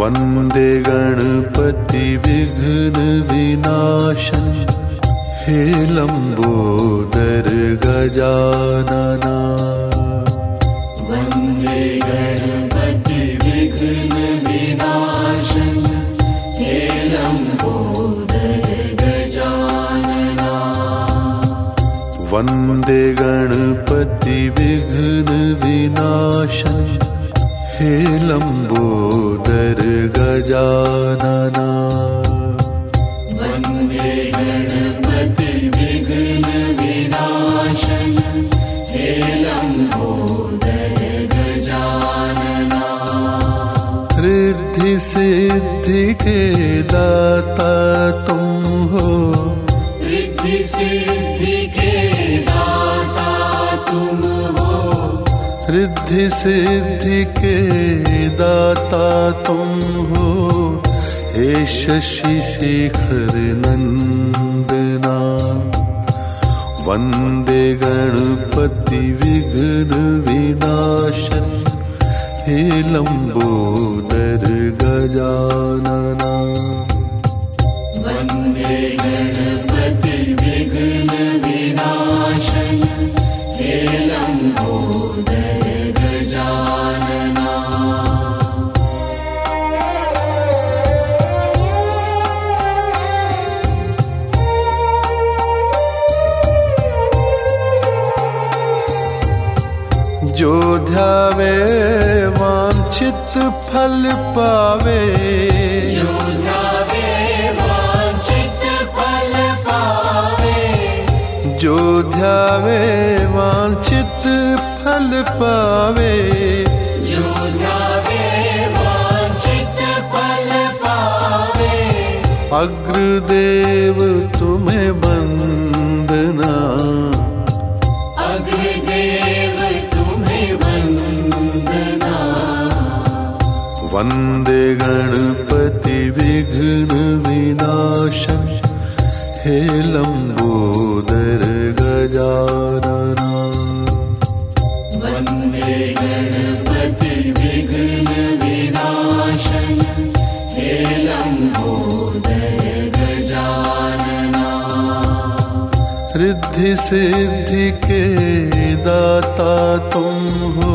वन्दे गणपति विघ्न विनाशन। हे लम्बोदर गजानना। वन्दे गणपति विघ्न हे लम्बोदर गजानना। वन्दे गणपति विघ्न विनाशन हे लम्बोदर गजानना। वंदे गणपति विघ्न विनाशन हे लम्बोदर गजानना। रिद्धि सिद्धि के दाता तुम हो। रिद्धि सिद्धि रिद्धि सिद्धि के दाता तुम हो। हे शशि शेखर नंदना। वंदे गणपति विघ्न विनाशन। हे लम्बोदर गजानना। जो ध्यावे वांछित फल पावे। जो ध्यावे वाञ्छित फल पावे। जो ध्यावे वांछित फल पावे। जो ध्यावे वाञ्छित फल पावे। अग्रदेव तुम्हें वंदना। अग्रदेव वंदे गणपति विघ्न विनाशन हे लम्बोदर गजानना। वंदे गणपति विघ्न विनाशन हे लम्बोदर गजानना। रिद्धि सिद्धि के दाता तुम हो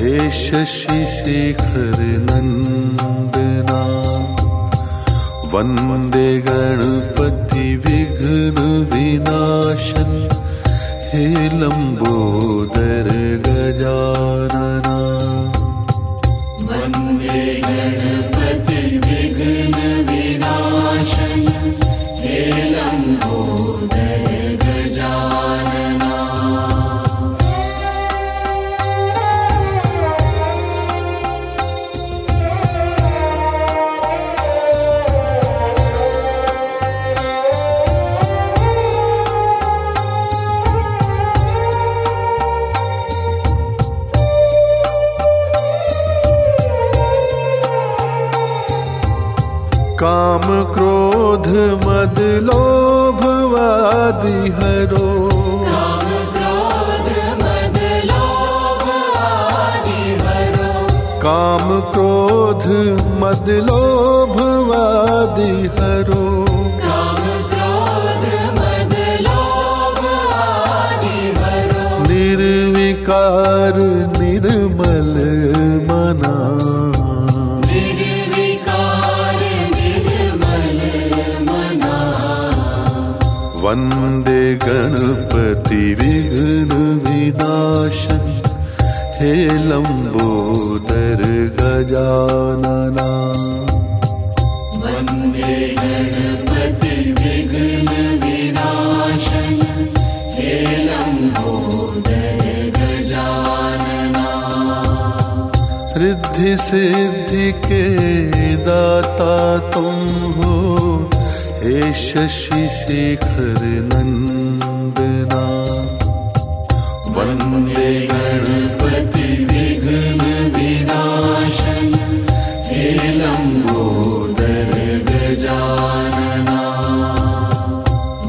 हे शेखर नन्दना वन् गणपति विघ्न क्रोध मद लोभ आदि हरो। काम क्रोध मद लोभ आदि हरो। काम क्रोध मद लोभ हरो। निर्विकार निर्मल वंदे गणपति विघ्न विनाशन हे लम्बोदर गजानना। वंदे गणपति विघ्न विनाशन हे लम्बोदर गजानना। रिद्धि सिद्धि के दाता तुम हो हे शशिशेखर नन्दना वन्दे गणपति विघ्न विनाश हे लम्बोदर गजानना।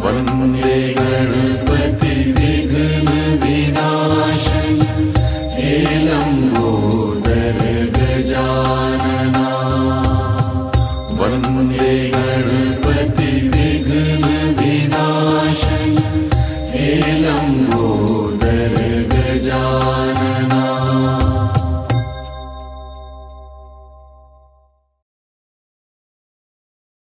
वन्दे गणपति विघ्न विनाश हे लम्बोदर selam.